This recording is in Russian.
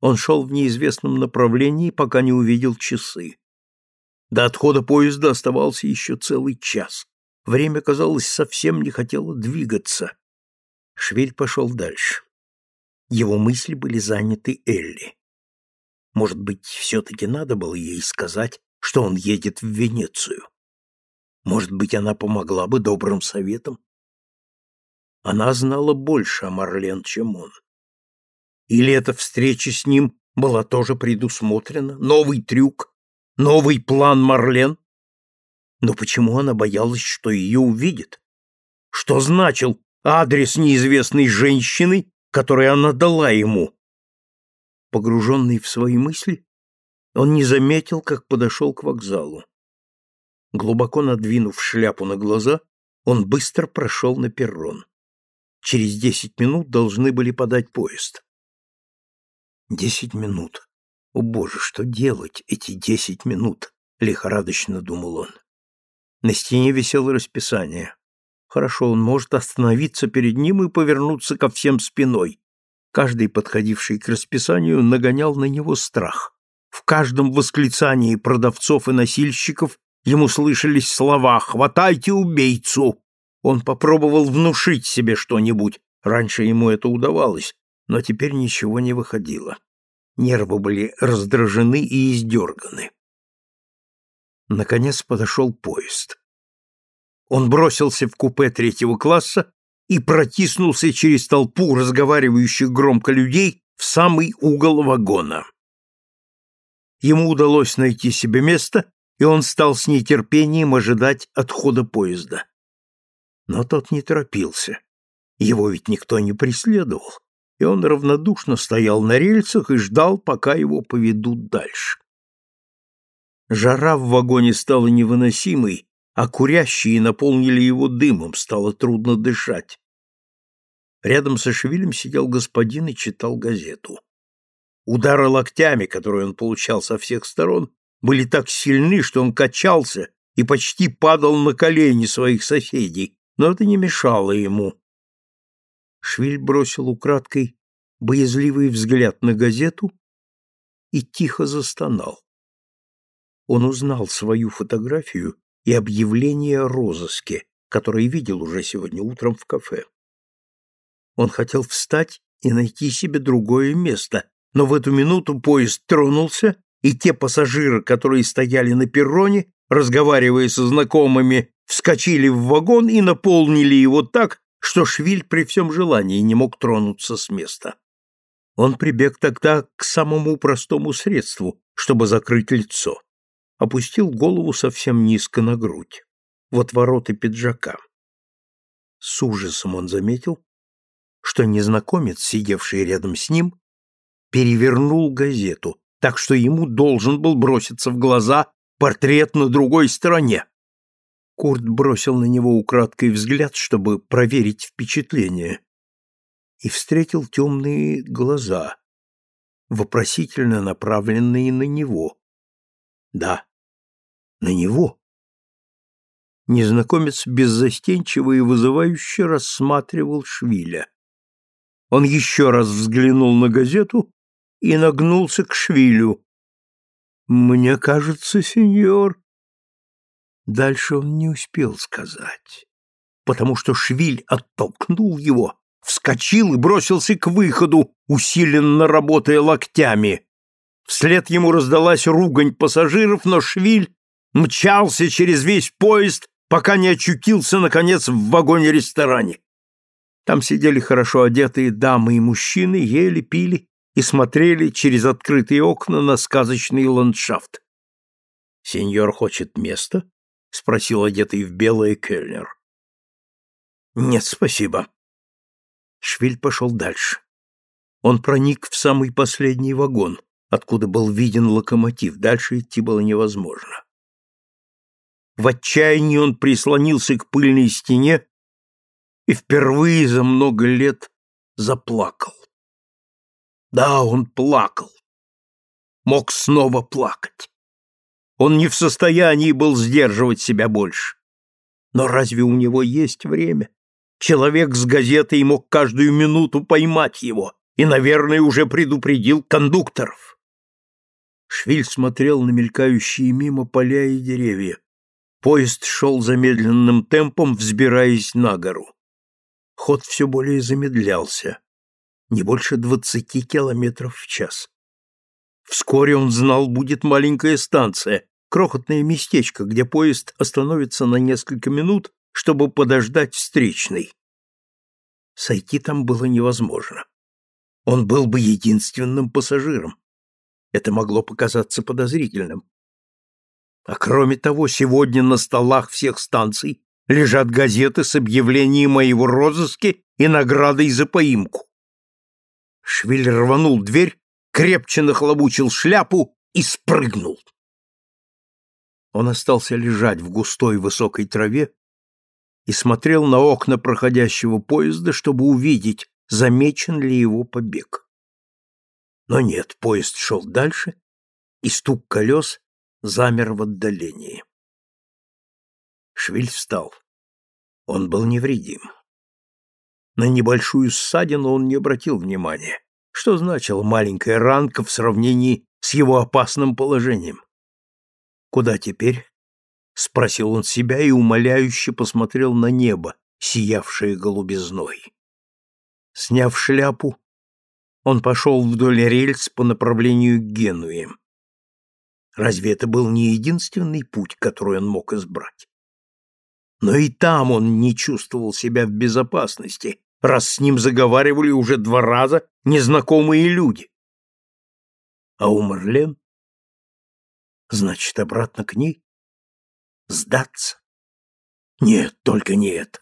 Он шел в неизвестном направлении, пока не увидел часы. До отхода поезда оставался еще целый час. Время, казалось, совсем не хотело двигаться. Швель пошел дальше. Его мысли были заняты Элли. Может быть, все-таки надо было ей сказать, что он едет в Венецию. Может быть, она помогла бы добрым советом. Она знала больше о Марлен, чем он. Или эта встреча с ним была тоже предусмотрена? Новый трюк? Новый план Марлен? Но почему она боялась, что ее увидит? Что значил адрес неизвестной женщины, который она дала ему? Погруженный в свои мысли, он не заметил, как подошел к вокзалу. Глубоко надвинув шляпу на глаза, он быстро прошел на перрон. Через десять минут должны были подать поезд. Десять минут. О боже, что делать эти десять минут? Лихорадочно думал он. На стене висело расписание. Хорошо, он может остановиться перед ним и повернуться ко всем спиной. Каждый, подходивший к расписанию, нагонял на него страх. В каждом восклицании продавцов и носильщиков ему слышались слова «Хватайте убийцу!». Он попробовал внушить себе что-нибудь. Раньше ему это удавалось, но теперь ничего не выходило. Нервы были раздражены и издерганы. Наконец подошел поезд. Он бросился в купе третьего класса и протиснулся через толпу разговаривающих громко людей в самый угол вагона. Ему удалось найти себе место, и он стал с нетерпением ожидать отхода поезда. Но тот не торопился. Его ведь никто не преследовал и он равнодушно стоял на рельсах и ждал, пока его поведут дальше. Жара в вагоне стала невыносимой, а курящие наполнили его дымом, стало трудно дышать. Рядом со Шевилем сидел господин и читал газету. Удары локтями, которые он получал со всех сторон, были так сильны, что он качался и почти падал на колени своих соседей, но это не мешало ему. Швиль бросил украдкой боязливый взгляд на газету и тихо застонал. Он узнал свою фотографию и объявление о розыске, которое видел уже сегодня утром в кафе. Он хотел встать и найти себе другое место, но в эту минуту поезд тронулся, и те пассажиры, которые стояли на перроне, разговаривая со знакомыми, вскочили в вагон и наполнили его так, что Швиль при всем желании не мог тронуться с места. Он прибег тогда к самому простому средству, чтобы закрыть лицо. Опустил голову совсем низко на грудь, вот вороты пиджака. С ужасом он заметил, что незнакомец, сидевший рядом с ним, перевернул газету, так что ему должен был броситься в глаза портрет на другой стороне. Курт бросил на него украдкой взгляд, чтобы проверить впечатление, и встретил темные глаза, вопросительно направленные на него. Да, на него. Незнакомец беззастенчиво и вызывающе рассматривал Швиля. Он еще раз взглянул на газету и нагнулся к Швилю. «Мне кажется, сеньор...» Дальше он не успел сказать, потому что Швиль оттолкнул его, вскочил и бросился к выходу, усиленно работая локтями. Вслед ему раздалась ругань пассажиров, но Швиль мчался через весь поезд, пока не очутился, наконец, в вагоне-ресторане. Там сидели хорошо одетые дамы и мужчины, ели, пили и смотрели через открытые окна на сказочный ландшафт. «Сеньор хочет место?» — спросил одетый в белое Кельнер. «Нет, спасибо». Швиль пошел дальше. Он проник в самый последний вагон, откуда был виден локомотив. Дальше идти было невозможно. В отчаянии он прислонился к пыльной стене и впервые за много лет заплакал. Да, он плакал. Мог снова плакать. Он не в состоянии был сдерживать себя больше. Но разве у него есть время? Человек с газетой мог каждую минуту поймать его, и, наверное, уже предупредил кондукторов. Швиль смотрел на мелькающие мимо поля и деревья. Поезд шел замедленным темпом, взбираясь на гору. Ход все более замедлялся, не больше двадцати километров в час. Вскоре он знал, будет маленькая станция, крохотное местечко, где поезд остановится на несколько минут, чтобы подождать встречный. Сойти там было невозможно. Он был бы единственным пассажиром. Это могло показаться подозрительным. А кроме того, сегодня на столах всех станций лежат газеты с объявлением о его розыске и наградой за поимку. Швиль рванул дверь, крепче нахлобучил шляпу и спрыгнул. Он остался лежать в густой высокой траве и смотрел на окна проходящего поезда, чтобы увидеть, замечен ли его побег. Но нет, поезд шел дальше, и стук колес замер в отдалении. Швиль встал. Он был невредим. На небольшую ссадину он не обратил внимания. Что значила маленькая ранка в сравнении с его опасным положением? Куда теперь? спросил он себя и умоляюще посмотрел на небо, сиявшее голубизной. Сняв шляпу, он пошел вдоль рельс по направлению к Генуе. Разве это был не единственный путь, который он мог избрать? Но и там он не чувствовал себя в безопасности, раз с ним заговаривали уже два раза незнакомые люди. А у Марлен? Значит, обратно к ней? Сдаться? Нет, только не это.